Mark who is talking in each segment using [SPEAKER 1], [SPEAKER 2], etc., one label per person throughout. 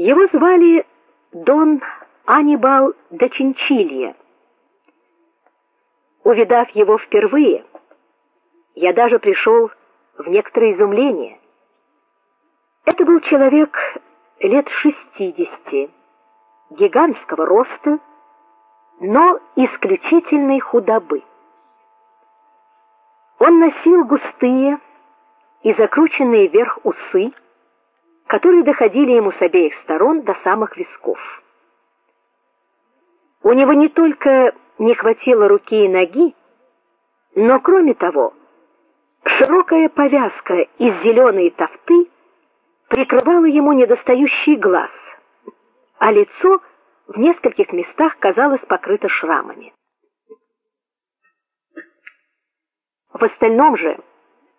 [SPEAKER 1] Его звали Дон Анибал де Чинчилья. Увидав его впервые, я даже пришел в некоторое изумление. Это был человек лет шестидесяти, гигантского роста, но исключительной худобы. Он носил густые и закрученные вверх усы, которые доходили ему с обеих сторон до самых висков. У него не только не хватило руки и ноги, но кроме того, широкая повязка из зеленой тофты прикрывала ему недостающий глаз, а лицо в нескольких местах казалось покрыто шрамами. В остальном же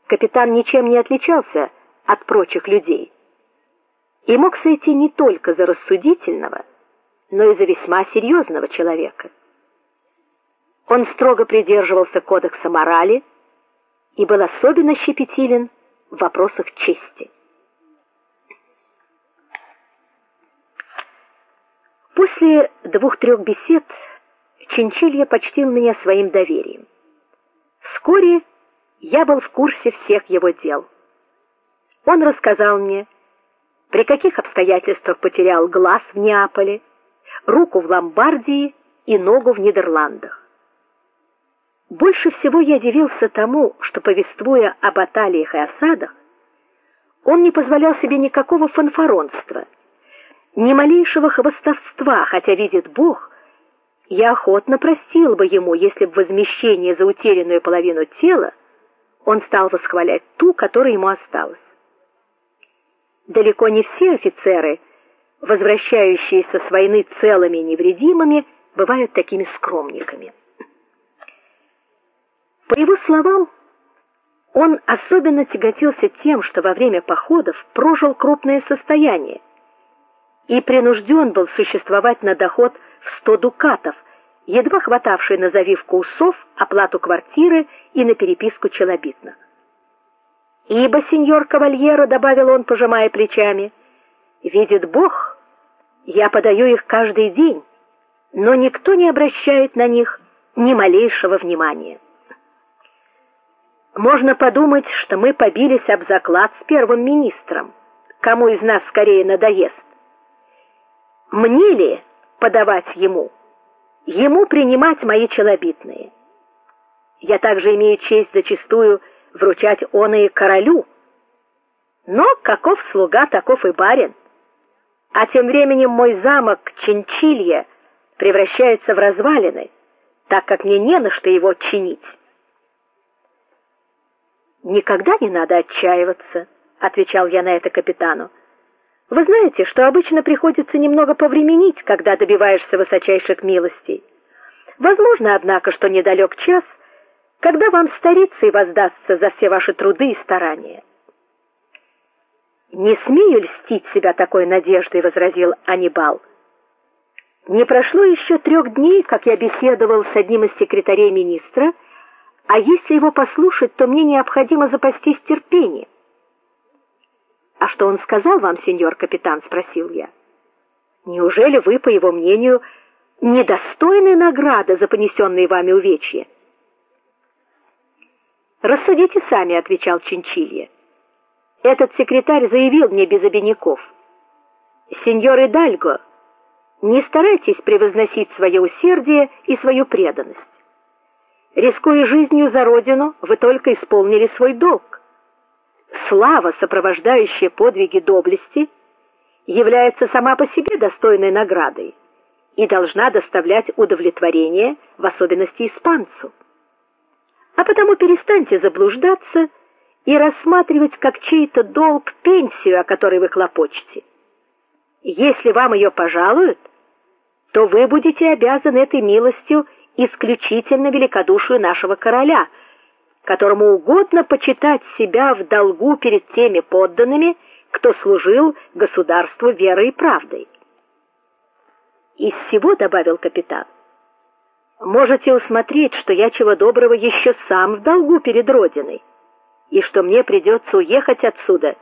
[SPEAKER 1] капитан ничем не отличался от прочих людей и мог сойти не только за рассудительного, но и за весьма серьезного человека. Он строго придерживался кодекса морали и был особенно щепетилен в вопросах чести. После двух-трех бесед Чинчилья почтил меня своим доверием. Вскоре я был в курсе всех его дел. Он рассказал мне, при каких обстоятельствах потерял глаз в Неаполе, руку в Ломбардии и ногу в Нидерландах. Больше всего я удивился тому, что повествуя об баталиях и осадах, он не позволял себе никакого фанфаронства, ни малейшего хвастовства, хотя видит Бог, я охотно простил бы ему, если бы возмещение за утерянную половину тела он стал восхвалять ту, которая ему осталась далеко не все офицеры, возвращающиеся с войны целыми и невредимыми, бывают такими скромниками. По его словам, он особенно тяготился тем, что во время походов прожил крупное состояние и принужден был существовать на доход в 100 дукатов, едва хватавший на завивку усов, оплату квартиры и на переписку челобитных. Ибо сеньор Кавальеро, добавил он, пожимая плечами, видит Бог, я подаю их каждый день, но никто не обращает на них ни малейшего внимания. Можно подумать, что мы побились об заклад с первым министром. Кому из нас скорее надоест? Мне ли подавать ему? Ему принимать мои челобитные. Я также имею честь зачастую вручать он и королю. Но каков слуга, таков и барин. А тем временем мой замок Чинчилья превращается в развалины, так как мне не на что его чинить. Никогда не надо отчаиваться, отвечал я на это капитану. Вы знаете, что обычно приходится немного повременить, когда добиваешься высочайших милостей. Возможно, однако, что недалек час, когда вам старицей воздастся за все ваши труды и старания. Не смею льстить себя такой надеждой, возразил Анибал. Не прошло еще трех дней, как я беседовал с одним из секретарей министра, а если его послушать, то мне необходимо запастись терпением. А что он сказал вам, сеньор капитан, спросил я. Неужели вы, по его мнению, недостойны награды за понесенные вами увечья? Рассудите сами, отвечал Чинчилья. Этот секретарь заявил мне без обиняков: "Сеньор Идальго, не старайтесь превозносить свое усердие и свою преданность. Рискуя жизнью за родину, вы только исполнили свой долг. Слава, сопровождающая подвиги доблести, является сама по себе достойной наградой и должна доставлять удовлетворение, в особенности испанцу. А потому перестаньте заблуждаться и рассматривать как чей-то долг пенсию, о которой вы хлопочете. Если вам ее пожалуют, то вы будете обязаны этой милостью исключительно великодушию нашего короля, которому угодно почитать себя в долгу перед теми подданными, кто служил государству верой и правдой. Из всего добавил капитан можете усмотреть, что я чего доброго еще сам в долгу перед родиной, и что мне придется уехать отсюда